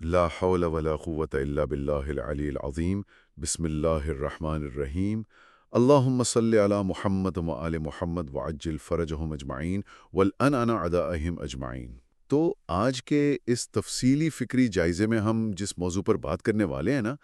لا حول ولا قوة الا باللہ العلی العظیم. بسم اللہ الرحمن الرحیم. اللہم صلی علی محمد و آل محمد وعجل فرجہم اجمعین والانعن عدائہم اجمعین. تو آج کے اس تفصیلی فکری جائزے میں ہم جس موضوع پر بات کرنے والے ہیں نا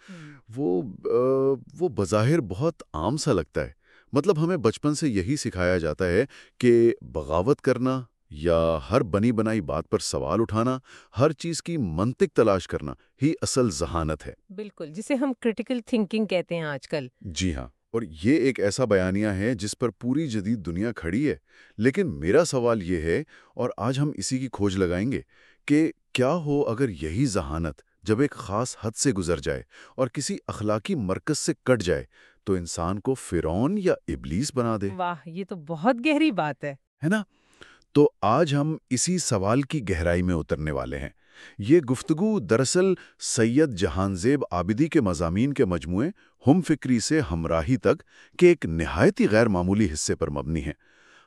وہ آ، وہ بظاہر بہت عام سا لگتا ہے۔ مطلب ہمیں بچپن سے یہی سکھایا جاتا ہے کہ بغاوت کرنا یا ہر بنی بنائی بات پر سوال اٹھانا ہر چیز کی منطق تلاش کرنا ہی اصل ذہانت ہے۔ بالکل جسے ہم کرٹیکل تھنکنگ کہتے ہیں آج کل۔ جی ہاں اور یہ ایک ایسا بیانیہ ہے جس پر پوری جدید دنیا کھڑی ہے۔ لیکن میرا سوال یہ ہے اور آج ہم اسی کی کھوج لگائیں گے کہ کیا ہو اگر یہی ذہانت جب ایک خاص حد سے گزر جائے اور کسی اخلاقی مرکز سے کٹ جائے تو انسان کو فرعون یا ابلیس بنا دے؟ واہ یہ تو بہت گہری بات ہے۔ ہے نا؟ تو آج ہم اسی سوال کی گہرائی میں اترنے والے ہیں۔ یہ گفتگو دراصل سید جہان زیب آبدی کے مضامین کے مجموعے ہم فکری سے ہمراہی تک کے ایک نہایتی غیر معمولی حصے پر مبنی ہے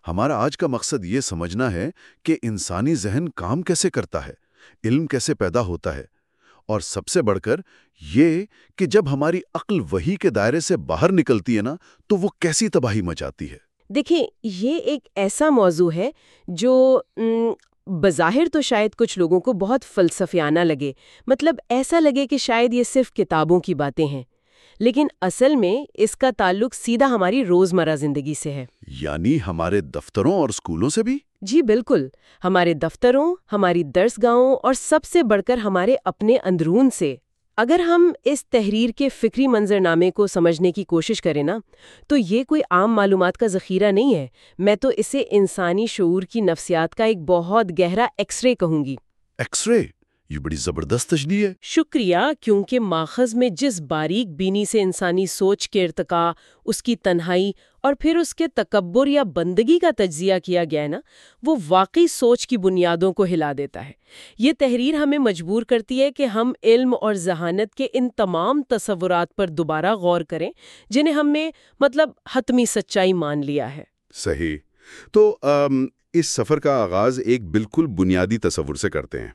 ہمارا آج کا مقصد یہ سمجھنا ہے کہ انسانی ذہن کام کیسے کرتا ہے، علم کیسے پیدا ہوتا ہے، اور سب سے بڑھ کر یہ کہ جب ہماری عقل وہی کے دائرے سے باہر نکلتی ہے نا، تو وہ کیسی تباہی مچاتی ہے۔ دیکھیں یہ ایک ایسا موضوع ہے جو بظاہر تو شاید کچھ لوگوں کو بہت فلسفیانہ لگے مطلب ایسا لگے کہ شاید یہ صرف کتابوں کی باتیں ہیں۔ لیکن اصل میں اس کا تعلق سیدھا ہماری روزمرہ زندگی سے ہے۔ یعنی ہمارے دفتروں اور اسکولوں سے بھی؟ جی بالکل۔ ہمارے دفتروں ہماری درس گاہوں اور سب سے بڑھ کر ہمارے اپنے اندرون سے۔ اگر ہم اس تحریر کے فکری منظر نامے کو سمجھنے کی کوشش کریں نا، تو یہ کوئی عام معلومات کا ذخیرہ نہیں ہے۔ میں تو اسے انسانی شعور کی نفسیات کا ایک بہت گہرا ایکس رے کہوں گی۔ ایکس رے یہ بڑی زبردست تشریح ہے۔ شکریہ کیونکہ ماخذ میں جس باریک بینی سے انسانی سوچ کے ارتقاء اس کی تنہائی اور پھر اس کے تکبر یا بندگی کا تجزیہ کیا گیا ہے نا وہ واقعی سوچ کی بنیادوں کو ہلا دیتا ہے۔ یہ تحریر ہمیں مجبور کرتی ہے کہ ہم علم اور ذہانت کے ان تمام تصورات پر دوبارہ غور کریں جنہیں ہم نے مطلب حتمی سچائی مان لیا ہے۔ صحیح۔ تو ام، اس سفر کا آغاز ایک بالکل بنیادی تصور سے کرتے ہیں۔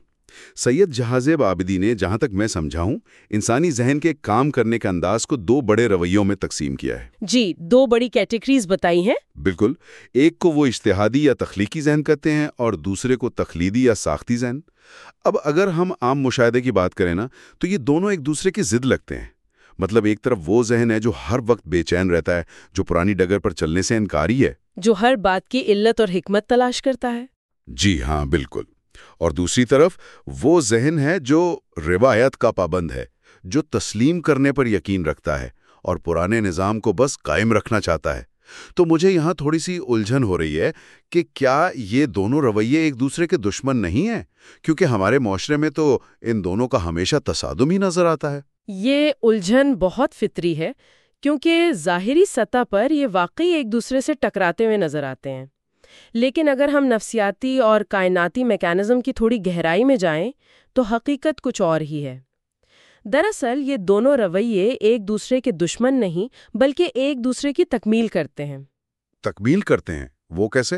سید جہازیب آبدی نے جہاں تک میں سمجھا ہوں انسانی ذہن کے کام کرنے کے انداز کو دو بڑے رویوں میں تقسیم کیا ہے۔ جی دو بڑی کیٹیگریز بتائی ہیں۔ بالکل ایک کو وہ اشتہادی یا تخلیقی ذہن کہتے ہیں اور دوسرے کو تخلیدی یا ساختی ذہن۔ اب اگر ہم عام مشاہدے کی بات کریں نا تو یہ دونوں ایک دوسرے کی ضد لگتے ہیں۔ مطلب ایک طرف وہ ذہن ہے جو ہر وقت بے چین رہتا ہے جو پرانی ڈگر پر چلنے سے انکاری ہے۔ جو ہر بات کی علت اور حکمت تلاش کرتا ہے۔ جی ہاں بالکل۔ اور دوسری طرف وہ ذہن ہے جو روایت کا پابند ہے، جو تسلیم کرنے پر یقین رکھتا ہے اور پرانے نظام کو بس قائم رکھنا چاہتا ہے۔ تو مجھے یہاں تھوڑی سی الجھن ہو رہی ہے کہ کیا یہ دونوں رویے ایک دوسرے کے دشمن نہیں ہیں؟ کیونکہ ہمارے معاشرے میں تو ان دونوں کا ہمیشہ تصادم ہی نظر آتا ہے۔ یہ الجھن بہت فطری ہے، کیونکہ ظاہری سطح پر یہ واقعی ایک دوسرے سے ٹکراتے ہوئے نظر آتے ہیں۔ لیکن اگر ہم نفسیاتی اور کائناتی میکانزم کی تھوڑی گہرائی میں جائیں تو حقیقت کچھ اور ہی ہے۔ دراصل یہ دونوں رویے ایک دوسرے کے دشمن نہیں بلکہ ایک دوسرے کی تکمیل کرتے ہیں۔ تکمیل کرتے ہیں؟ وہ کیسے؟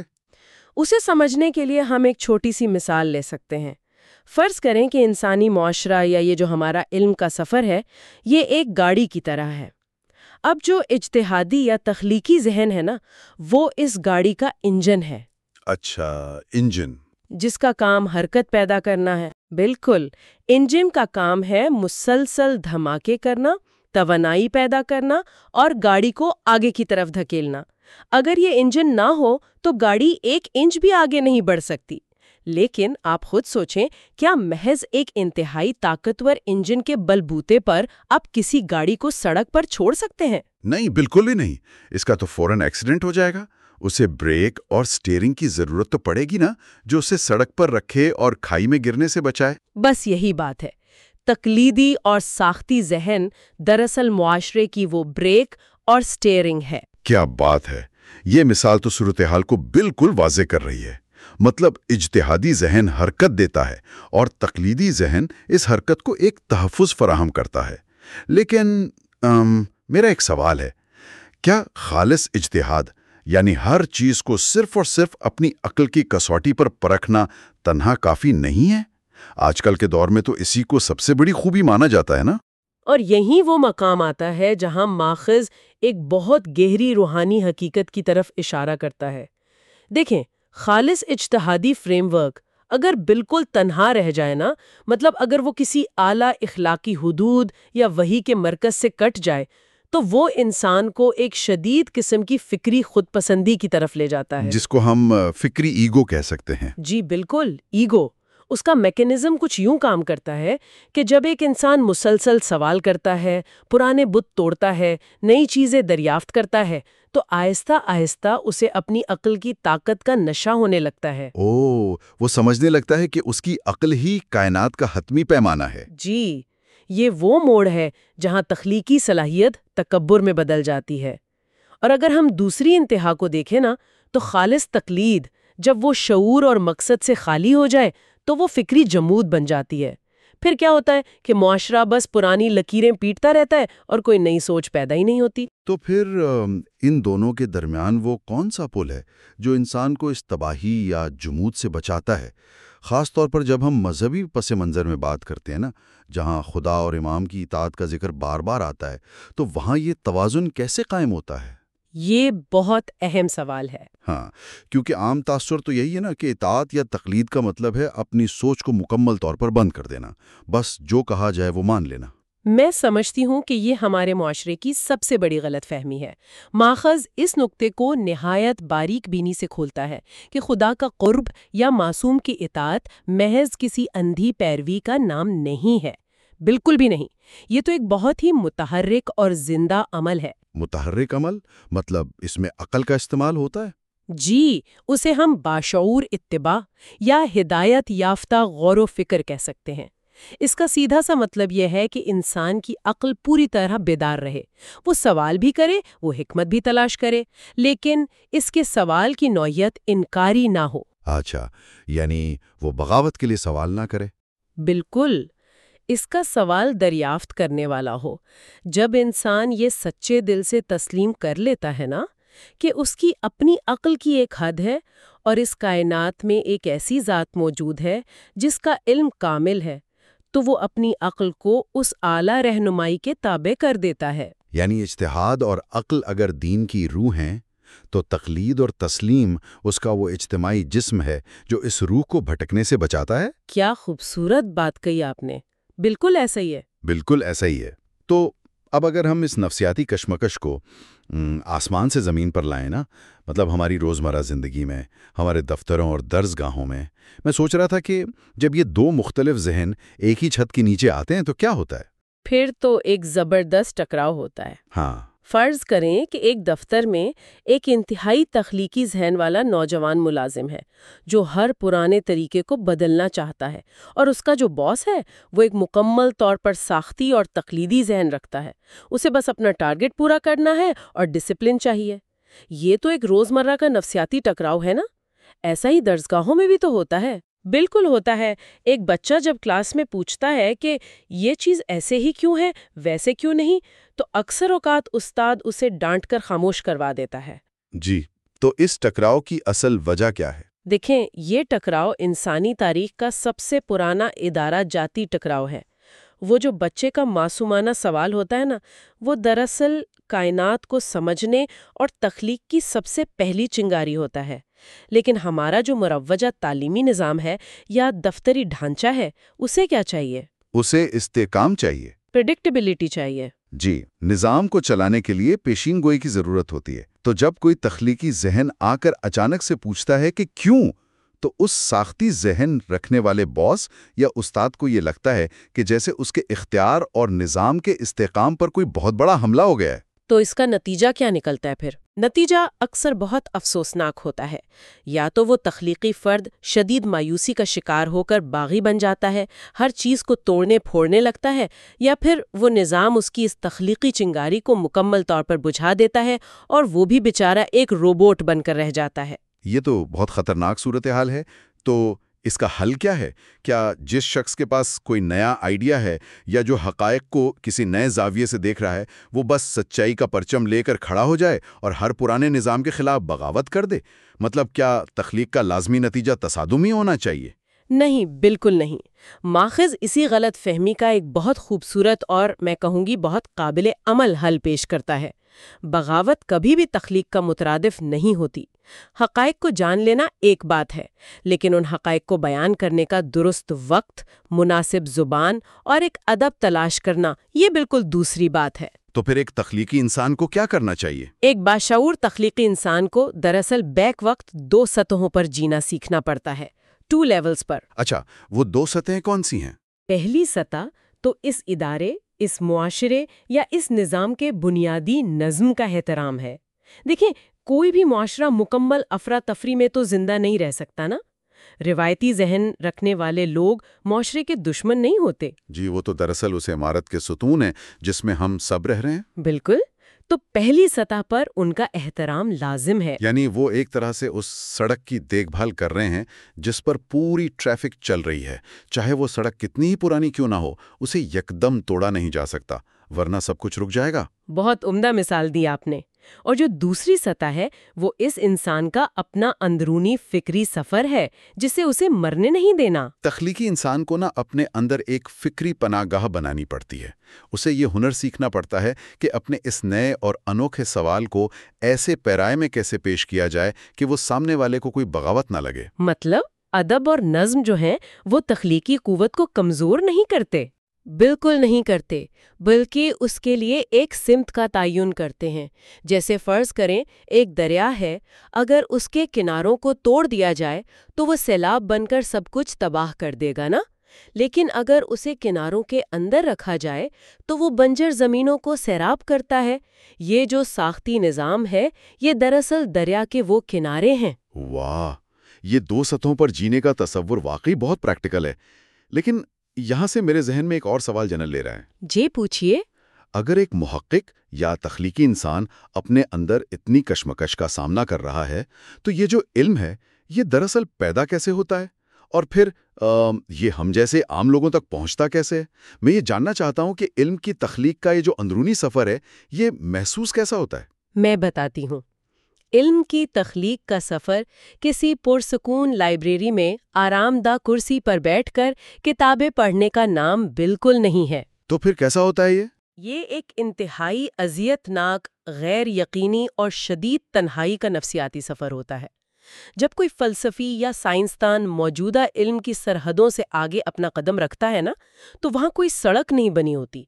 اسے سمجھنے کے لیے ہم ایک چھوٹی سی مثال لے سکتے ہیں۔ فرض کریں کہ انسانی معاشرہ یا یہ جو ہمارا علم کا سفر ہے یہ ایک گاڑی کی طرح ہے۔ اب جو اجتہادی یا تخلیقی ذہن ہے نا وہ اس گاڑی کا انجن ہے۔ اچھا انجن۔ جس کا کام حرکت پیدا کرنا ہے۔ بالکل انجن کا کام ہے مسلسل دھماکے کرنا توانائی پیدا کرنا اور گاڑی کو آگے کی طرف دھکیلنا۔ اگر یہ انجن نہ ہو تو گاڑی ایک انچ بھی آگے نہیں بڑھ سکتی۔ لیکن آپ خود سوچیں کیا محض ایک انتہائی طاقتور انجن کے بلبوتے پر آپ کسی گاڑی کو سڑک پر چھوڑ سکتے ہیں؟ نہیں بالکل ہی نہیں۔ اس کا تو فوراً ایکسیڈنٹ ہو جائے گا۔ اسے بریک اور سٹیئرنگ کی ضرورت تو پڑے گی نا جو اسے سڑک پر رکھے اور کھائی میں گرنے سے بچائے۔ بس یہی بات ہے۔ تقلیدی اور ساختی ذہن دراصل معاشرے کی وہ بریک اور سٹیئرنگ ہے۔ کیا بات ہے۔ یہ مثال تو صورتحال کو بالکل واضح کر رہی ہے۔ مطلب اجتہادی ذہن حرکت دیتا ہے اور تقلیدی ذہن اس حرکت کو ایک تحفظ فراہم کرتا ہے۔ لیکن ام، میرا ایک سوال ہے کیا خالص اجتہاد یعنی ہر چیز کو صرف اور صرف اپنی عقل کی کسوٹی پر پرکھنا تنہا کافی نہیں ہے؟ آج کل کے دور میں تو اسی کو سب سے بڑی خوبی مانا جاتا ہے نا۔ اور یہی وہ مقام آتا ہے جہاں ماخذ ایک بہت گہری روحانی حقیقت کی طرف اشارہ کرتا ہے۔ دیکھیں خالص اجتہادی فریم ورک اگر بالکل تنہا رہ جائے نا مطلب اگر وہ کسی اعلی اخلاقی حدود یا وہی کے مرکز سے کٹ جائے تو وہ انسان کو ایک شدید قسم کی فکری خود پسندی کی طرف لے جاتا ہے۔ جس کو ہم فکری ایگو کہہ سکتے ہیں۔ جی بالکل ایگو۔ اس کا میکینزم کچھ یوں کام کرتا ہے کہ جب ایک انسان مسلسل سوال کرتا ہے پرانے بت توڑتا ہے نئی چیزیں دریافت کرتا ہے تو آہستہ آہستہ اسے اپنی عقل کی طاقت کا نشہ ہونے لگتا ہے۔ او وہ سمجھنے لگتا ہے کہ اس کی عقل ہی کائنات کا حتمی پیمانہ ہے۔ جی یہ وہ موڑ ہے جہاں تخلیقی صلاحیت تکبر میں بدل جاتی ہے۔ اور اگر ہم دوسری انتہا کو دیکھیں نا تو خالص تقلید جب وہ شعور اور مقصد سے خالی ہو جائے تو وہ فکری جمود بن جاتی ہے۔ پھر کیا ہوتا ہے کہ معاشرہ بس پرانی لکیریں پیٹتا رہتا ہے اور کوئی نئی سوچ پیدا ہی نہیں ہوتی؟ تو پھر ان دونوں کے درمیان وہ کون سا پل ہے جو انسان کو اس تباہی یا جمود سے بچاتا ہے؟ خاص طور پر جب ہم مذہبی پس منظر میں بات کرتے ہیں نا، جہاں خدا اور امام کی اطاعت کا ذکر بار بار آتا ہے، تو وہاں یہ توازن کیسے قائم ہوتا ہے؟ یہ بہت اہم سوال ہے۔ ہاں کیونکہ عام تاثر تو یہی ہے نا کہ اطاعت یا تقلید کا مطلب ہے اپنی سوچ کو مکمل طور پر بند کر دینا۔ بس جو کہا جائے وہ مان لینا۔ میں سمجھتی ہوں کہ یہ ہمارے معاشرے کی سب سے بڑی غلط فہمی ہے۔ ماخذ اس نقطے کو نہایت باریک بینی سے کھولتا ہے کہ خدا کا قرب یا معصوم کی اطاعت محض کسی اندھی پیروی کا نام نہیں ہے۔ بالکل بھی نہیں۔ یہ تو ایک بہت ہی متحرک اور زندہ عمل ہے۔ متحرک عمل مطلب اس میں عقل کا استعمال ہوتا ہے؟ جی اسے ہم باشعور اتباع یا ہدایت یافتہ غور و فکر کہہ سکتے ہیں۔ اس کا سیدھا سا مطلب یہ ہے کہ انسان کی عقل پوری طرح بیدار رہے۔ وہ سوال بھی کرے وہ حکمت بھی تلاش کرے لیکن اس کے سوال کی نوعیت انکاری نہ ہو۔ اچھا یعنی وہ بغاوت کے لیے سوال نہ کرے؟ بالکل۔ اس کا سوال دریافت کرنے والا ہو۔ جب انسان یہ سچے دل سے تسلیم کر لیتا ہے نا کہ اس کی اپنی عقل کی ایک حد ہے اور اس کائنات میں ایک ایسی ذات موجود ہے جس کا علم کامل ہے تو وہ اپنی عقل کو اس اعلیٰ رہنمائی کے تابع کر دیتا ہے۔ یعنی اجتہاد اور عقل اگر دین کی روح ہیں تو تقلید اور تسلیم اس کا وہ اجتماعی جسم ہے جو اس روح کو بھٹکنے سے بچاتا ہے۔ کیا خوبصورت بات کہی آپ نے۔ بالکل ایسا ہی ہے۔ بالکل ایسا ہی ہے۔ تو اب اگر ہم اس نفسیاتی کشمکش کو آسمان سے زمین پر لائیں نا مطلب ہماری روزمرہ زندگی میں ہمارے دفتروں اور درس گاہوں میں میں سوچ رہا تھا کہ جب یہ دو مختلف ذہن ایک ہی چھت کے نیچے آتے ہیں تو کیا ہوتا ہے؟ پھر تو ایک زبردست ٹکراؤ ہوتا ہے۔ ہاں۔ فرض کریں کہ ایک دفتر میں ایک انتہائی تخلیقی ذہن والا نوجوان ملازم ہے، جو ہر پرانے طریقے کو بدلنا چاہتا ہے اور اس کا جو باس ہے، وہ ایک مکمل طور پر ساختی اور تقلیدی ذہن رکھتا ہے۔ اسے بس اپنا ٹارگٹ پورا کرنا ہے اور ڈسپلن چاہیے۔ یہ تو ایک روزمرہ کا نفسیاتی ٹکراؤ ہے نا؟ ایسا ہی درسگاہوں میں بھی تو ہوتا ہے۔ بالکل ہوتا ہے۔ ایک بچہ جب کلاس میں پوچھتا ہے کہ یہ چیز ایسے ہی کیوں ہے ویسے کیوں نہیں تو اکثر اوقات استاد اسے ڈانٹ کر خاموش کروا دیتا ہے۔ جی تو اس ٹکراؤ کی اصل وجہ کیا ہے؟ دیکھیں یہ ٹکراؤ انسانی تاریخ کا سب سے پرانا ادارہ جاتی ٹکراؤ ہے۔ وہ جو بچے کا معصومانہ سوال ہوتا ہے نا وہ دراصل کائنات کو سمجھنے اور تخلیق کی سب سے پہلی چنگاری ہوتا ہے۔ لیکن ہمارا جو مروجہ تعلیمی نظام ہے یا دفتری ڈھانچہ ہے اسے کیا چاہیے؟ اسے استحکام چاہیے۔ پریڈکٹیبلٹی چاہیے۔ جی نظام کو چلانے کے لیے پیشین گوئی کی ضرورت ہوتی ہے۔ تو جب کوئی تخلیقی ذہن آ کر اچانک سے پوچھتا ہے کہ کیوں تو اس ساختی ذہن رکھنے والے باس یا استاد کو یہ لگتا ہے کہ جیسے اس کے اختیار اور نظام کے استحکام پر کوئی بہت بڑا حملہ ہو گیا ہے۔ تو اس کا نتیجہ کیا نکلتا ہے پھر؟ نتیجہ اکثر بہت افسوسناک ہوتا ہے۔ یا تو وہ تخلیقی فرد شدید مایوسی کا شکار ہو کر باغی بن جاتا ہے، ہر چیز کو توڑنے پھوڑنے لگتا ہے، یا پھر وہ نظام اس کی اس تخلیقی چنگاری کو مکمل طور پر بجھا دیتا ہے اور وہ بھی بیچارہ ایک روبوٹ بن کر رہ جاتا ہے۔ یہ تو بہت خطرناک صورتحال ہے۔ تو اس کا حل کیا ہے؟ کیا جس شخص کے پاس کوئی نیا آئیڈیا ہے یا جو حقائق کو کسی نئے زاویے سے دیکھ رہا ہے، وہ بس سچائی کا پرچم لے کر کھڑا ہو جائے اور ہر پرانے نظام کے خلاف بغاوت کر دے؟ مطلب کیا تخلیق کا لازمی نتیجہ تصادمی ہونا چاہیے؟ نہیں، بالکل نہیں۔ ماخذ اسی غلط فہمی کا ایک بہت خوبصورت اور میں کہوں گی بہت قابل عمل حل پیش کرتا ہے۔ بغاوت کبھی بھی تخلیق کا مترادف نہیں ہوتی۔ حقائق کو جان لینا ایک بات ہے لیکن ان حقائق کو بیان کرنے کا درست وقت مناسب زبان اور ایک ادب تلاش کرنا یہ بالکل دوسری بات ہے۔ تو پھر ایک تخلیقی انسان کو کیا کرنا چاہیے؟ ایک باشعور تخلیقی انسان کو دراصل بیک وقت دو سطحوں پر جینا سیکھنا پڑتا ہے ٹو لیولز پر۔ اچھا وہ دو سطحیں کون سی ہیں؟ پہلی سطح تو اس ادارے اس معاشرے یا اس نظام کے بنیادی نظم کا احترام ہے۔ دیکھیں کوئی بھی معاشرہ مکمل افراتفری میں تو زندہ نہیں رہ سکتا نا؟ روایتی ذہن رکھنے والے لوگ معاشرے کے دشمن نہیں ہوتے۔ جی وہ تو دراصل اس عمارت کے ستون ہیں جس میں ہم سب رہ رہے ہیں۔ بالکل۔ تو پہلی سطح پر ان کا احترام لازم ہے۔ یعنی وہ ایک طرح سے اس سڑک کی دیکھ بھال کر رہے ہیں جس پر پوری ٹریفک چل رہی ہے۔ چاہے وہ سڑک کتنی ہی پرانی کیوں نہ ہو اسے یکدم توڑا نہیں جا سکتا ورنہ سب کچھ رک جائے گا۔ بہت عمدہ مثال دی آپ نے۔ اور جو دوسری سطح ہے وہ اس انسان کا اپنا اندرونی فکری سفر ہے جسے اسے مرنے نہیں دینا۔ تخلیقی انسان کو نہ اپنے اندر ایک فکری پناہ گاہ بنانی پڑتی ہے۔ اسے یہ ہنر سیکھنا پڑتا ہے کہ اپنے اس نئے اور انوکھے سوال کو ایسے پیرائے میں کیسے پیش کیا جائے کہ وہ سامنے والے کو کوئی بغاوت نہ لگے۔ مطلب ادب اور نظم جو ہیں وہ تخلیقی قوت کو کمزور نہیں کرتے۔ بالکل نہیں کرتے، بلکہ اس کے لیے ایک سمت کا تعین کرتے ہیں۔ جیسے فرض کریں، ایک دریا ہے، اگر اس کے کناروں کو توڑ دیا جائے تو وہ سیلاب بن کر سب کچھ تباہ کر دے گا نا؟ لیکن اگر اسے کناروں کے اندر رکھا جائے تو وہ بنجر زمینوں کو سیراب کرتا ہے۔ یہ جو ساختی نظام ہے، یہ دراصل دریا کے وہ کنارے ہیں۔ واہ! یہ دو سطحوں پر جینے کا تصور واقعی بہت پریکٹیکل ہے۔ لیکن یہاں سے میرے ذہن میں ایک اور سوال جنم لے رہا ہے۔ جی پوچھیے اگر ایک محقق یا تخلیقی انسان اپنے اندر اتنی کشمکش کا سامنا کر رہا ہے تو یہ جو علم ہے یہ دراصل پیدا کیسے ہوتا ہے؟ اور پھر آ, یہ ہم جیسے عام لوگوں تک پہنچتا کیسے میں یہ جاننا چاہتا ہوں کہ علم کی تخلیق کا یہ جو اندرونی سفر ہے یہ محسوس کیسا ہوتا ہے؟ میں بتاتی ہوں۔ علم کی تخلیق کا سفر کسی پرسکون لائبریری میں آرام دہ کرسی پر بیٹھ کر کتابیں پڑھنے کا نام بالکل نہیں ہے۔ تو پھر کیسا ہوتا ہے یہ؟ یہ ایک انتہائی اذیت ناک غیر یقینی اور شدید تنہائی کا نفسیاتی سفر ہوتا ہے۔ جب کوئی فلسفی یا سائنسدان موجودہ علم کی سرحدوں سے آگے اپنا قدم رکھتا ہے نا تو وہاں کوئی سڑک نہیں بنی ہوتی۔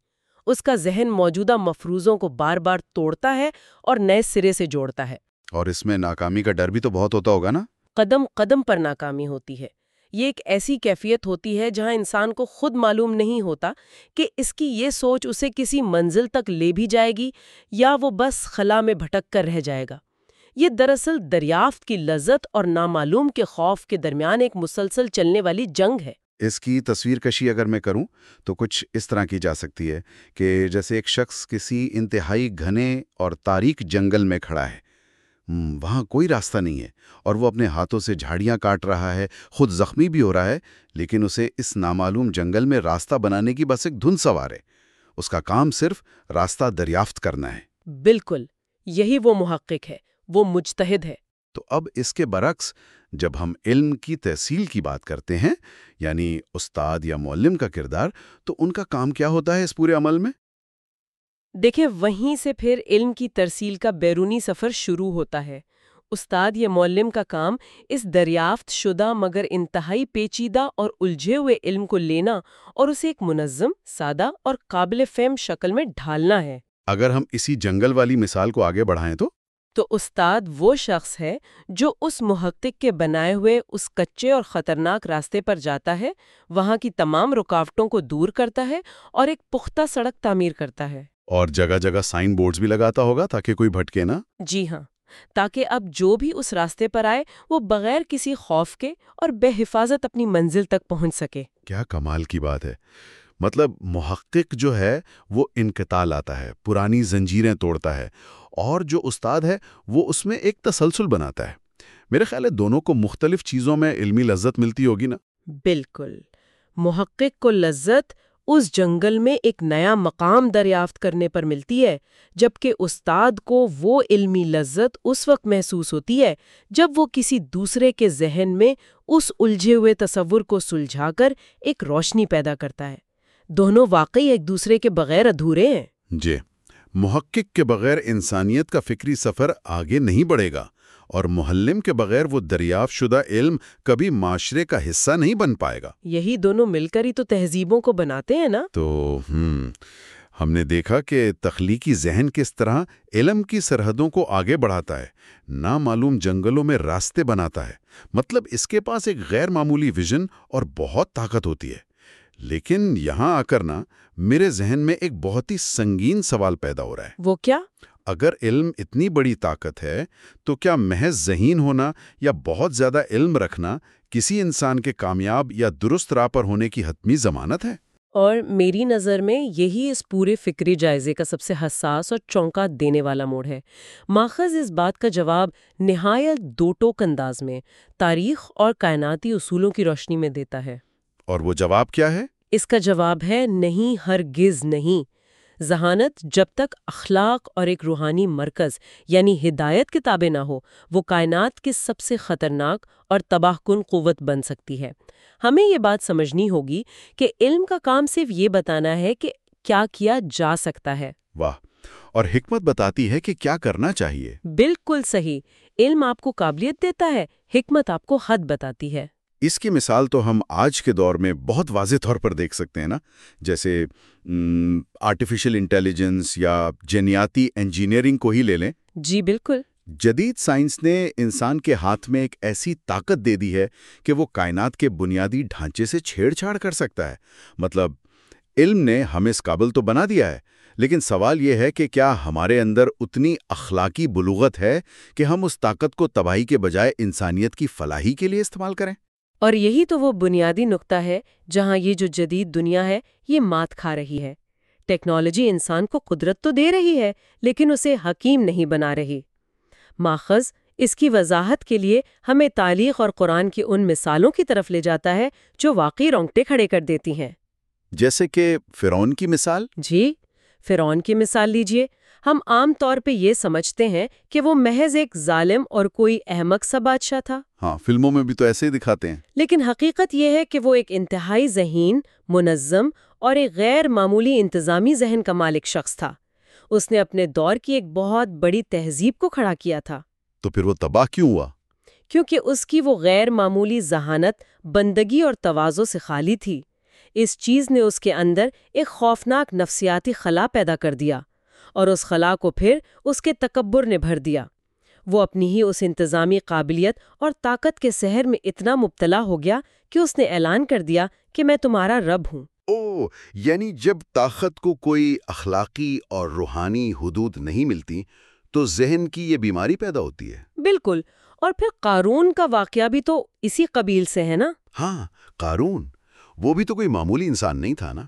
اس کا ذہن موجودہ مفروضوں کو بار بار توڑتا ہے اور نئے سرے سے جوڑتا ہے۔ اور اس میں ناکامی کا ڈر بھی تو بہت ہوتا ہوگا نا۔ قدم قدم پر ناکامی ہوتی ہے۔ یہ ایک ایسی کیفیت ہوتی ہے جہاں انسان کو خود معلوم نہیں ہوتا کہ اس کی یہ سوچ اسے کسی منزل تک لے بھی جائے گی یا وہ بس خلا میں بھٹک کر رہ جائے گا۔ یہ دراصل دریافت کی لذت اور نامعلوم کے خوف کے درمیان ایک مسلسل چلنے والی جنگ ہے۔ اس کی تصویر کشی اگر میں کروں تو کچھ اس طرح کی جا سکتی ہے کہ جیسے ایک شخص کسی انتہائی گھنے اور تاریک جنگل میں کھڑا ہے۔ وہاں کوئی راستہ نہیں ہے اور وہ اپنے ہاتھوں سے جھاڑیاں کاٹ رہا ہے خود زخمی بھی ہو رہا ہے لیکن اسے اس نامعلوم جنگل میں راستہ بنانے کی بس ایک دھن سوار ہے۔ اس کا کام صرف راستہ دریافت کرنا ہے۔ بالکل یہی وہ محقق ہے وہ مجتہد ہے۔ تو اب اس کے برعکس جب ہم علم کی تحصیل کی بات کرتے ہیں یعنی استاد یا معلم کا کردار تو ان کا کام کیا ہوتا ہے اس پورے عمل میں؟ دیکھیں وہیں سے پھر علم کی ترسیل کا بیرونی سفر شروع ہوتا ہے۔ استاد یا معلم کا کام اس دریافت شدہ مگر انتہائی پیچیدہ اور الجھے ہوئے علم کو لینا اور اسے ایک منظم سادہ اور قابل فہم شکل میں ڈھالنا ہے۔ اگر ہم اسی جنگل والی مثال کو آگے بڑھائیں تو؟ تو استاد وہ شخص ہے جو اس محقق کے بنائے ہوئے اس کچے اور خطرناک راستے پر جاتا ہے وہاں کی تمام رکاوٹوں کو دور کرتا ہے اور ایک پختہ سڑک تعمیر کرتا ہے۔ اور جگہ جگہ سائن بورڈز بھی لگاتا ہوگا تاکہ کوئی بھٹکے نا جی ہاں تاکہ اب جو بھی اس راستے پر آئے وہ بغیر کسی خوف کے اور بے حفاظت اپنی منزل تک پہنچ سکے۔ کیا کمال کی بات ہے۔ مطلب محقق جو ہے وہ انقطاع لاتا ہے پرانی زنجیریں توڑتا ہے اور جو استاد ہے وہ اس میں ایک تسلسل بناتا ہے۔ میرے خیال ہے دونوں کو مختلف چیزوں میں علمی لذت ملتی ہوگی نا؟ بالکل۔ محقق کو لذت اس جنگل میں ایک نیا مقام دریافت کرنے پر ملتی ہے، جبکہ استاد کو وہ علمی لذت اس وقت محسوس ہوتی ہے جب وہ کسی دوسرے کے ذہن میں اس الجھے ہوئے تصور کو سلجھا کر ایک روشنی پیدا کرتا ہے۔ دونوں واقعی ایک دوسرے کے بغیر ادھورے ہیں۔ جی محقق کے بغیر انسانیت کا فکری سفر آگے نہیں بڑھے گا۔ اور محلم کے بغیر وہ دریافت شدہ علم کبھی معاشرے کا حصہ نہیں بن پائے گا۔ یہی دونوں مل کر ہی تو تہذیبوں کو بناتے ہیں نا؟ تو ہم ہم نے دیکھا کہ تخلیقی ذہن کس طرح علم کی سرحدوں کو آگے بڑھاتا ہے نامعلوم جنگلوں میں راستے بناتا ہے۔ مطلب اس کے پاس ایک غیر معمولی ویژن اور بہت طاقت ہوتی ہے۔ لیکن یہاں آ کر نا میرے ذہن میں ایک بہت ہی سنگین سوال پیدا ہو رہا ہے۔ وہ کیا؟ اگر علم اتنی بڑی طاقت ہے تو کیا محض ذہین ہونا یا بہت زیادہ علم رکھنا کسی انسان کے کامیاب یا درست راہ پر ہونے کی حتمی ضمانت ہے؟ اور میری نظر میں یہی اس پورے فکری جائزے کا سب سے حساس اور چونکا دینے والا موڑ ہے۔ ماخذ اس بات کا جواب نہایت دو ٹوک انداز میں تاریخ اور کائناتی اصولوں کی روشنی میں دیتا ہے۔ اور وہ جواب کیا ہے؟ اس کا جواب ہے نہیں ہرگز نہیں۔ ذہانت جب تک اخلاق اور ایک روحانی مرکز یعنی ہدایت کے تابع نہ ہو وہ کائنات کی سب سے خطرناک اور تباہ کن قوت بن سکتی ہے۔ ہمیں یہ بات سمجھنی ہوگی کہ علم کا کام صرف یہ بتانا ہے کہ کیا کیا جا سکتا ہے۔ واہ! اور حکمت بتاتی ہے کہ کیا کرنا چاہیے۔ بالکل صحیح۔ علم آپ کو قابلیت دیتا ہے حکمت آپ کو حد بتاتی ہے۔ اس کی مثال تو ہم آج کے دور میں بہت واضح طور پر دیکھ سکتے ہیں نا جیسے آرٹیفیشل انٹیلیجنس یا جینیاتی انجینئرنگ کو ہی لے لیں۔ جی بالکل۔ جدید سائنس نے انسان کے ہاتھ میں ایک ایسی طاقت دے دی ہے کہ وہ کائنات کے بنیادی ڈھانچے سے چھیڑ چھاڑ کر سکتا ہے۔ مطلب علم نے ہمیں اس قابل تو بنا دیا ہے لیکن سوال یہ ہے کہ کیا ہمارے اندر اتنی اخلاقی بلوغت ہے کہ ہم اس طاقت کو تباہی کے بجائے انسانیت کی فلاحی کے لیے استعمال کریں؟ اور یہی تو وہ بنیادی نقطہ ہے جہاں یہ جو جدید دنیا ہے یہ مات کھا رہی ہے۔ ٹیکنالوجی انسان کو قدرت تو دے رہی ہے لیکن اسے حکیم نہیں بنا رہی۔ ماخذ اس کی وضاحت کے لیے ہمیں تالیخ اور قرآن کی ان مثالوں کی طرف لے جاتا ہے جو واقعی رونگٹے کھڑے کر دیتی ہیں۔ جیسے کہ فرعون کی مثال؟ جی فرعون کی مثال لیجیے۔ ہم عام طور پہ یہ سمجھتے ہیں کہ وہ محض ایک ظالم اور کوئی احمق سا بادشاہ تھا۔ ہاں فلموں میں بھی تو ایسے ہی دکھاتے ہیں۔ لیکن حقیقت یہ ہے کہ وہ ایک انتہائی ذہین منظم اور ایک غیر معمولی انتظامی ذہن کا مالک شخص تھا۔ اس نے اپنے دور کی ایک بہت بڑی تہذیب کو کھڑا کیا تھا۔ تو پھر وہ تباہ کیوں ہوا؟ کیونکہ اس کی وہ غیر معمولی ذہانت بندگی اور توازو سے خالی تھی۔ اس چیز نے اس کے اندر ایک خوفناک نفسیاتی خلا پیدا کر دیا۔ اور اس خلا کو پھر اس کے تکبر نے بھر دیا۔ وہ اپنی ہی اس انتظامی قابلیت اور طاقت کے سحر میں اتنا مبتلا ہو گیا کہ اس نے اعلان کر دیا کہ میں تمہارا رب ہوں۔ او یعنی جب طاقت کو کوئی اخلاقی اور روحانی حدود نہیں ملتی تو ذہن کی یہ بیماری پیدا ہوتی ہے۔ بالکل اور پھر قارون کا واقعہ بھی تو اسی قبیل سے ہے نا؟ ہاں قارون۔ وہ بھی تو کوئی معمولی انسان نہیں تھا نا؟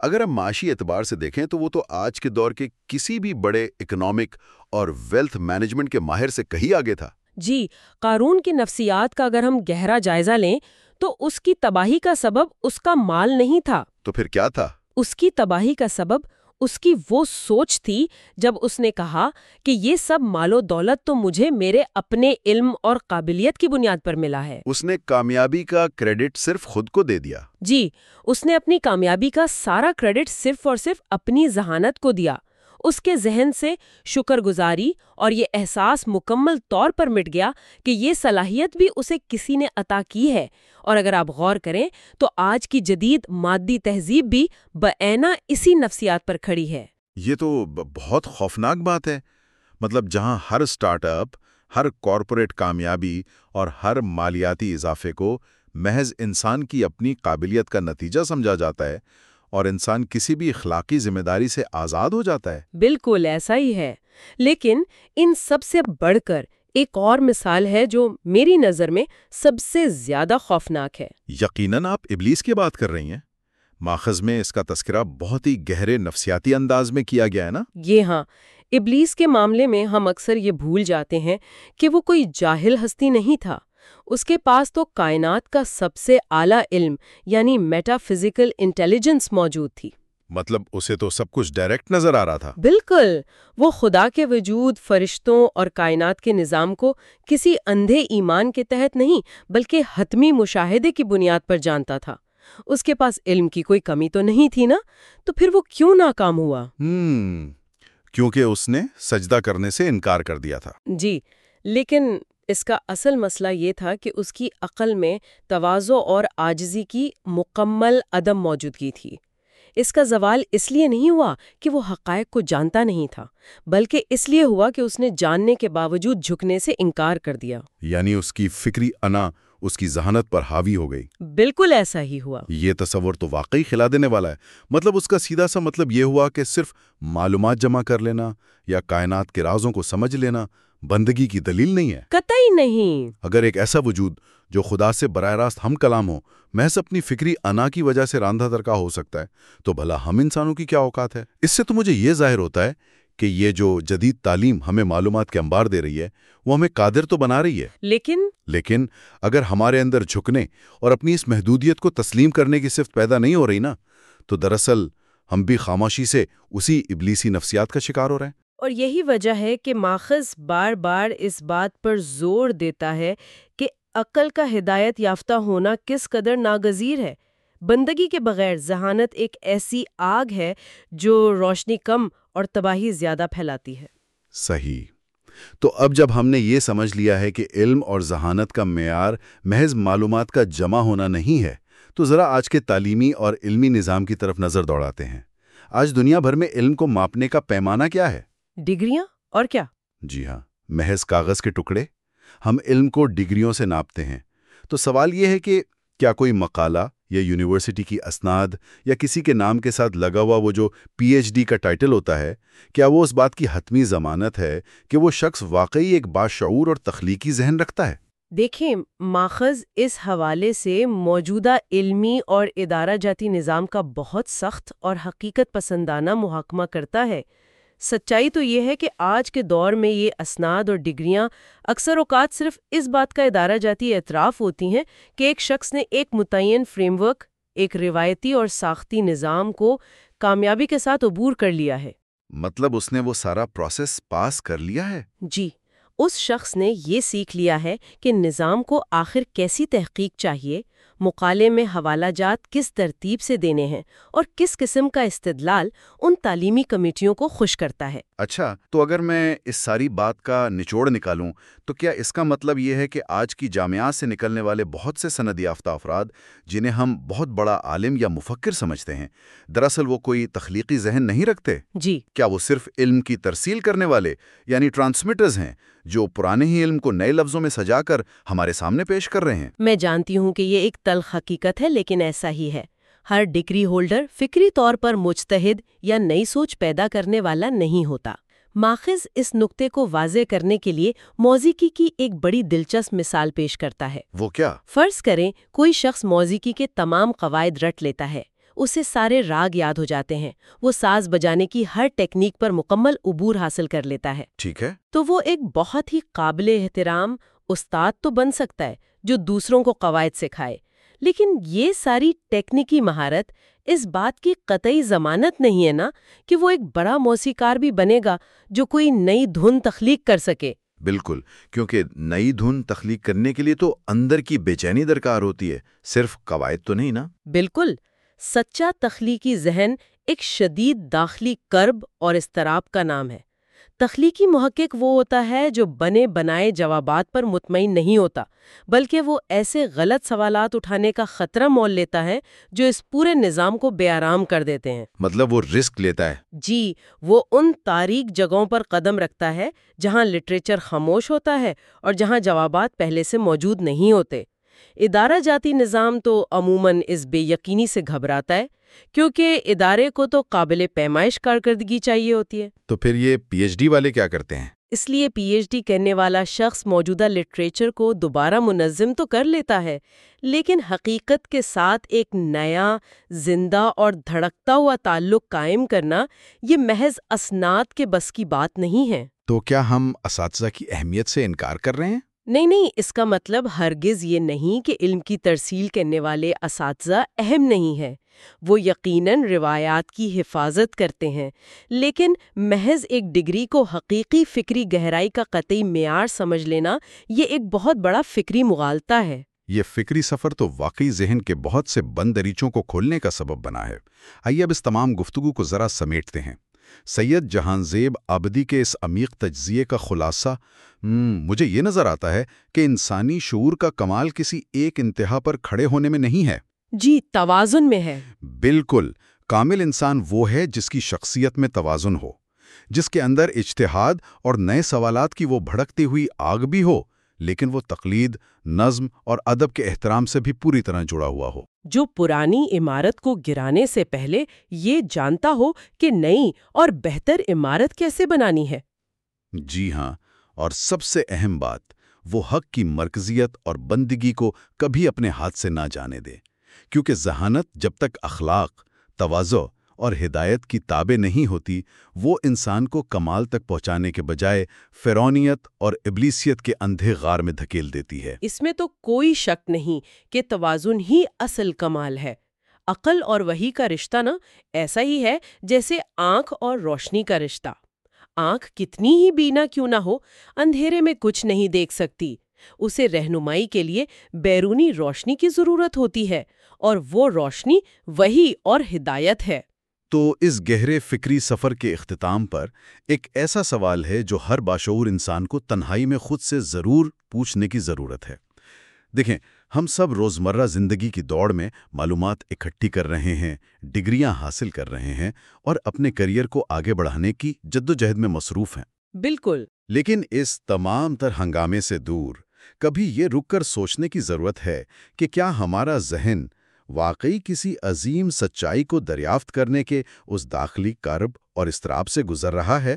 اگر ہم معاشی اعتبار سے دیکھیں تو وہ تو آج کے دور کے کسی بھی بڑے اکنامک اور ویلتھ مینجمنٹ کے ماہر سے کہیں آگے تھا۔ جی قارون کی نفسیات کا اگر ہم گہرا جائزہ لیں تو اس کی تباہی کا سبب اس کا مال نہیں تھا۔ تو پھر کیا تھا؟ اس کی تباہی کا سبب اس کی وہ سوچ تھی جب اس نے کہا کہ یہ سب مال و دولت تو مجھے میرے اپنے علم اور قابلیت کی بنیاد پر ملا ہے۔ اس نے کامیابی کا کریڈٹ صرف خود کو دے دیا۔ جی اس نے اپنی کامیابی کا سارا کریڈٹ صرف اور صرف اپنی ذہانت کو دیا۔ اس کے ذہن سے شکر گزاری اور یہ احساس مکمل طور پر مٹ گیا کہ یہ صلاحیت بھی اسے کسی نے عطا کی ہے۔ اور اگر آپ غور کریں تو آج کی جدید مادی تہذیب بھی بعینہ اسی نفسیات پر کھڑی ہے۔ یہ تو بہت خوفناک بات ہے۔ مطلب جہاں ہر اسٹارٹ اپ، ہر کارپوریٹ کامیابی اور ہر مالیاتی اضافے کو محض انسان کی اپنی قابلیت کا نتیجہ سمجھا جاتا ہے اور انسان کسی بھی اخلاقی ذمہ داری سے آزاد ہو جاتا ہے۔ بالکل ایسا ہی ہے۔ لیکن ان سب سے بڑھ کر ایک اور مثال ہے جو میری نظر میں سب سے زیادہ خوفناک ہے۔ یقیناً آپ ابلیس کی بات کر رہی ہیں۔ ماخذ میں اس کا تذکرہ بہت ہی گہرے نفسیاتی انداز میں کیا گیا ہے نا؟ یہ ہاں ابلیس کے معاملے میں ہم اکثر یہ بھول جاتے ہیں کہ وہ کوئی جاہل ہستی نہیں تھا۔ اس کے پاس تو کائنات کا سب سے اعلیٰ علم یعنی میٹا فزیکل انٹیلیجنس موجود تھی۔ مطلب اسے تو سب کچھ ڈائریکٹ نظر آ رہا تھا۔ بالکل۔ وہ خدا کے وجود فرشتوں اور کائنات کے نظام کو کسی اندھے ایمان کے تحت نہیں بلکہ حتمی مشاہدے کی بنیاد پر جانتا تھا۔ اس کے پاس علم کی کوئی کمی تو نہیں تھی نا؟ تو پھر وہ کیوں ناکام ہوا؟ ہم کیونکہ اس نے سجدہ کرنے سے انکار کر دیا تھا۔ جی لیکن اس کا اصل مسئلہ یہ تھا کہ اس کی عقل میں توازو اور آجزی کی مکمل عدم موجودگی تھی۔ اس کا زوال اس لیے نہیں ہوا کہ وہ حقائق کو جانتا نہیں تھا بلکہ اس لیے ہوا کہ اس نے جاننے کے باوجود جھکنے سے انکار کر دیا۔ یعنی اس کی فکری انا اس کی ذہانت پر حاوی ہو گئی۔ بالکل ایسا ہی ہوا۔ یہ تصور تو واقعی کھلا دینے والا ہے۔ مطلب اس کا سیدھا سا مطلب یہ ہوا کہ صرف معلومات جمع کر لینا یا کائنات کے رازوں کو سمجھ لینا بندگی کی دلیل نہیں ہے۔ قطعی نہیں۔ اگر ایک ایسا وجود جو خدا سے براہ راست ہم کلام ہو محض اپنی فکری انا کی وجہ سے راندھا ترکا ہو سکتا ہے تو بھلا ہم انسانوں کی کیا اوقات ہے؟ اس سے تو مجھے یہ ظاہر ہوتا ہے کہ یہ جو جدید تعلیم ہمیں معلومات کے انبار دے رہی ہے وہ ہمیں قادر تو بنا رہی ہے۔ لیکن؟ لیکن اگر ہمارے اندر جھکنے اور اپنی اس محدودیت کو تسلیم کرنے کی صفت پیدا نہیں ہو رہی نا تو دراصل ہم بھی خاموشی سے اسی ابلیسی نفسیات کا شکار ہو رہے ہیں۔ اور یہی وجہ ہے کہ ماخذ بار بار اس بات پر زور دیتا ہے کہ عقل کا ہدایت یافتہ ہونا کس قدر ناگزیر ہے۔ بندگی کے بغیر ذہانت ایک ایسی آگ ہے جو روشنی کم اور تباہی زیادہ پھیلاتی ہے۔ صحیح۔ تو اب جب ہم نے یہ سمجھ لیا ہے کہ علم اور ذہانت کا معیار محض معلومات کا جمع ہونا نہیں ہے، تو ذرا آج کے تعلیمی اور علمی نظام کی طرف نظر دوڑاتے ہیں۔ آج دنیا بھر میں علم کو ماپنے کا پیمانہ کیا ہے؟ ڈگریاں اور کیا؟ جی ہاں محض کاغذ کے ٹکڑے۔ ہم علم کو ڈگریوں سے ناپتے ہیں۔ تو سوال یہ ہے کہ کیا کوئی مقالہ یا یونیورسٹی کی اسناد یا کسی کے نام کے ساتھ لگا ہوا وہ جو پی ایچ ڈی کا ٹائٹل ہوتا ہے کیا وہ اس بات کی حتمی ضمانت ہے کہ وہ شخص واقعی ایک باشعور اور تخلیقی ذہن رکھتا ہے؟ دیکھیں ماخذ اس حوالے سے موجودہ علمی اور ادارہ جاتی نظام کا بہت سخت اور حقیقت پسندانہ محاکمہ کرتا ہے۔ سچائی تو یہ ہے کہ آج کے دور میں یہ اسناد اور ڈگریاں اکثر اوقات صرف اس بات کا ادارہ جاتی اعتراف ہوتی ہیں کہ ایک شخص نے ایک متعین فریم ورک ایک روایتی اور ساختی نظام کو کامیابی کے ساتھ عبور کر لیا ہے۔ مطلب اس نے وہ سارا پروسیس پاس کر لیا ہے؟ جی اس شخص نے یہ سیکھ لیا ہے کہ نظام کو آخر کیسی تحقیق چاہیے مقالے میں حوالہ جات کس ترتیب سے دینے ہیں اور کس قسم کا استدلال ان تعلیمی کمیٹیوں کو خوش کرتا ہے۔ اچھا تو اگر میں اس ساری بات کا نچوڑ نکالوں تو کیا اس کا مطلب یہ ہے کہ آج کی جامعات سے نکلنے والے بہت سے سند یافتہ افراد جنہیں ہم بہت بڑا عالم یا مفکر سمجھتے ہیں دراصل وہ کوئی تخلیقی ذہن نہیں رکھتے؟ جی۔ کیا وہ صرف علم کی ترسیل کرنے والے یعنی ٹرانسمیٹرز ہیں جو پرانے ہی علم کو نئے لفظوں میں سجا کر ہمارے سامنے پیش کر رہے ہیں۔ میں جانتی ہوں کہ یہ ایک تلخ حقیقت ہے لیکن ایسا ہی ہے۔ ہر ڈگری ہولڈر فکری طور پر مجتہد یا نئی سوچ پیدا کرنے والا نہیں ہوتا۔ ماخذ اس نقطے کو واضح کرنے کے لیے موسیقی کی ایک بڑی دلچسپ مثال پیش کرتا ہے۔ وہ کیا؟ فرض کریں کوئی شخص موسیقی کے تمام قواعد رٹ لیتا ہے۔ اسے سارے راگ یاد ہو جاتے ہیں۔ وہ ساز بجانے کی ہر ٹیکنیک پر مکمل عبور حاصل کر لیتا ہے۔ ٹھیک ہے۔ تو وہ ایک بہت ہی قابل احترام استاد تو بن سکتا ہے جو دوسروں کو قواعد سکھائے۔ لیکن یہ ساری ٹیکنیکی مہارت اس بات کی قطعی ضمانت نہیں ہے نا کہ وہ ایک بڑا موسیقار بھی بنے گا جو کوئی نئی دھن تخلیق کر سکے۔ بالکل کیونکہ نئی دھن تخلیق کرنے کے لیے تو اندر کی بے چینی درکار ہوتی ہے صرف قواعد تو نہیں نا؟ بالکل۔ سچا تخلیقی ذہن ایک شدید داخلی کرب اور استراب کا نام ہے۔ تخلیقی محقق وہ ہوتا ہے جو بنے بنائے جوابات پر مطمئن نہیں ہوتا بلکہ وہ ایسے غلط سوالات اٹھانے کا خطرہ مول لیتا ہے جو اس پورے نظام کو بے آرام کر دیتے ہیں۔ مطلب وہ رسک لیتا ہے۔ جی وہ ان تاریک جگہوں پر قدم رکھتا ہے جہاں لٹریچر خاموش ہوتا ہے اور جہاں جوابات پہلے سے موجود نہیں ہوتے۔ ادارہ جاتی نظام تو عموماً اس بے یقینی سے گھبراتا ہے کیونکہ ادارے کو تو قابل پیمائش کارکردگی چاہیے ہوتی ہے۔ تو پھر یہ پی ایچ ڈی والے کیا کرتے ہیں؟ اس لیے پی ایچ ڈی کرنے والا شخص موجودہ لٹریچر کو دوبارہ منظم تو کر لیتا ہے لیکن حقیقت کے ساتھ ایک نیا زندہ اور دھڑکتا ہوا تعلق قائم کرنا یہ محض اسناد کے بس کی بات نہیں ہے۔ تو کیا ہم اساتذہ کی اہمیت سے انکار کر رہے ہیں؟ نہیں نہیں، اس کا مطلب ہرگز یہ نہیں کہ علم کی ترسیل کرنے والے اساتذہ اہم نہیں ہیں۔ وہ یقیناً روایات کی حفاظت کرتے ہیں، لیکن محض ایک ڈگری کو حقیقی فکری گہرائی کا قطعی معیار سمجھ لینا یہ ایک بہت بڑا فکری مغالطہ ہے۔ یہ فکری سفر تو واقعی ذہن کے بہت سے بند دریچوں کو کھولنے کا سبب بنا ہے۔ آئیے اب اس تمام گفتگو کو ذرا سمیٹتے ہیں۔ سید جہان زیب آبدی کے اس عمیق تجزیے کا خلاصہ مجھے یہ نظر آتا ہے کہ انسانی شعور کا کمال کسی ایک انتہا پر کھڑے ہونے میں نہیں ہے۔ جی توازن میں ہے۔ بالکل کامل انسان وہ ہے جس کی شخصیت میں توازن ہو جس کے اندر اجتہاد اور نئے سوالات کی وہ بھڑکتی ہوئی آگ بھی ہو لیکن وہ تقلید نظم اور ادب کے احترام سے بھی پوری طرح جڑا ہوا ہو۔ جو پرانی عمارت کو گرانے سے پہلے یہ جانتا ہو کہ نئی اور بہتر عمارت کیسے بنانی ہے۔ جی ہاں اور سب سے اہم بات وہ حق کی مرکزیت اور بندگی کو کبھی اپنے ہاتھ سے نہ جانے دے کیونکہ ذہانت جب تک اخلاق توازو اور ہدایت کی تابع نہیں ہوتی، وہ انسان کو کمال تک پہنچانے کے بجائے فرونیت اور ابلیسیت کے اندھے غار میں دھکیل دیتی ہے۔ اس میں تو کوئی شک نہیں کہ توازن ہی اصل کمال ہے۔ عقل اور وہی کا رشتہ نا ایسا ہی ہے جیسے آنکھ اور روشنی کا رشتہ۔ آنکھ کتنی ہی بینا کیوں نہ ہو، اندھیرے میں کچھ نہیں دیکھ سکتی۔ اسے رہنمائی کے لیے بیرونی روشنی کی ضرورت ہوتی ہے اور وہ روشنی وہی اور ہدایت ہے۔ تو اس گہرے فکری سفر کے اختتام پر ایک ایسا سوال ہے جو ہر باشعور انسان کو تنہائی میں خود سے ضرور پوچھنے کی ضرورت ہے۔ دیکھیں ہم سب روزمرہ زندگی کی دوڑ میں معلومات اکٹھی کر رہے ہیں ڈگریاں حاصل کر رہے ہیں اور اپنے کریئر کو آگے بڑھانے کی جدوجہد میں مصروف ہیں۔ بالکل۔ لیکن اس تمام تر ہنگامے سے دور کبھی یہ رک کر سوچنے کی ضرورت ہے کہ کیا ہمارا ذہن واقعی کسی عظیم سچائی کو دریافت کرنے کے اس داخلی کرب اور استراب سے گزر رہا ہے؟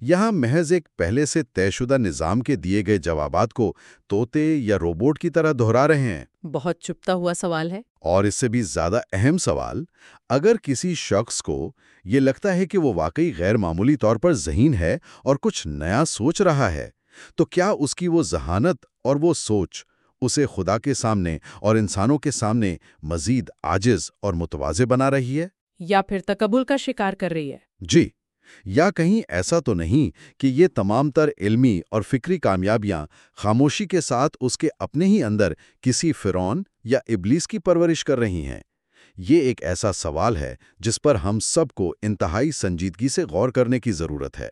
یہاں محض ایک پہلے سے طے شدہ نظام کے دیے گئے جوابات کو توتے یا روبوٹ کی طرح دہرا رہے ہیں۔ بہت چپتا ہوا سوال ہے۔ اور اس سے بھی زیادہ اہم سوال اگر کسی شخص کو یہ لگتا ہے کہ وہ واقعی غیر معمولی طور پر ذہین ہے اور کچھ نیا سوچ رہا ہے تو کیا اس کی وہ ذہانت اور وہ سوچ اسے خدا کے سامنے اور انسانوں کے سامنے مزید آجز اور متوازے بنا رہی ہے؟ یا پھر تکبل کا شکار کر رہی ہے؟ جی یا کہیں ایسا تو نہیں کہ یہ تمام تر علمی اور فکری کامیابیاں خاموشی کے ساتھ اس کے اپنے ہی اندر کسی فرون یا ابلیس کی پرورش کر رہی ہیں؟ یہ ایک ایسا سوال ہے جس پر ہم سب کو انتہائی سنجیدگی سے غور کرنے کی ضرورت ہے۔